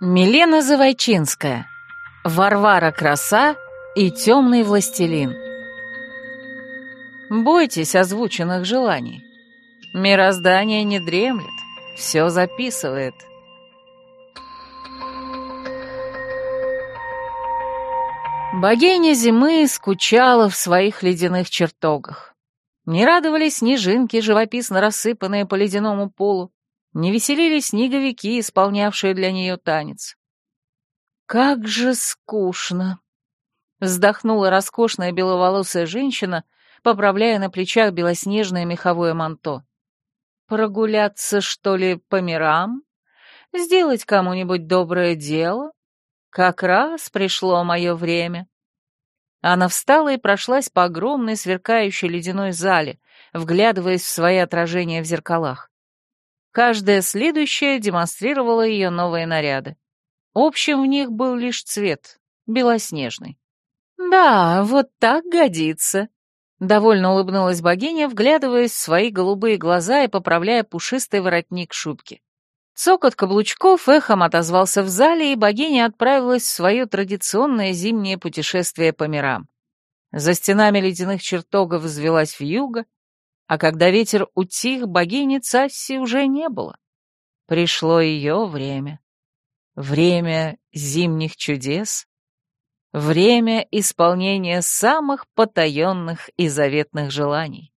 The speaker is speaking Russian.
Милена Завойчинская. Варвара Краса и Темный Властелин. Бойтесь озвученных желаний. Мироздание не дремлет, все записывает. Богиня зимы скучала в своих ледяных чертогах. Не радовались снежинки, живописно рассыпанные по ледяному полу, не веселились снеговики, исполнявшие для нее танец. «Как же скучно!» — вздохнула роскошная беловолосая женщина, поправляя на плечах белоснежное меховое манто. «Прогуляться, что ли, по мирам? Сделать кому-нибудь доброе дело? Как раз пришло мое время». Она встала и прошлась по огромной сверкающей ледяной зале, вглядываясь в свои отражения в зеркалах. Каждая следующая демонстрировала ее новые наряды. Общим в них был лишь цвет, белоснежный. «Да, вот так годится», — довольно улыбнулась богиня, вглядываясь в свои голубые глаза и поправляя пушистый воротник шубки. Цокот каблучков эхом отозвался в зале, и богиня отправилась в свое традиционное зимнее путешествие по мирам. За стенами ледяных чертогов взвелась вьюга, а когда ветер утих, богини Цасси уже не было. Пришло ее время. Время зимних чудес. Время исполнения самых потаенных и заветных желаний.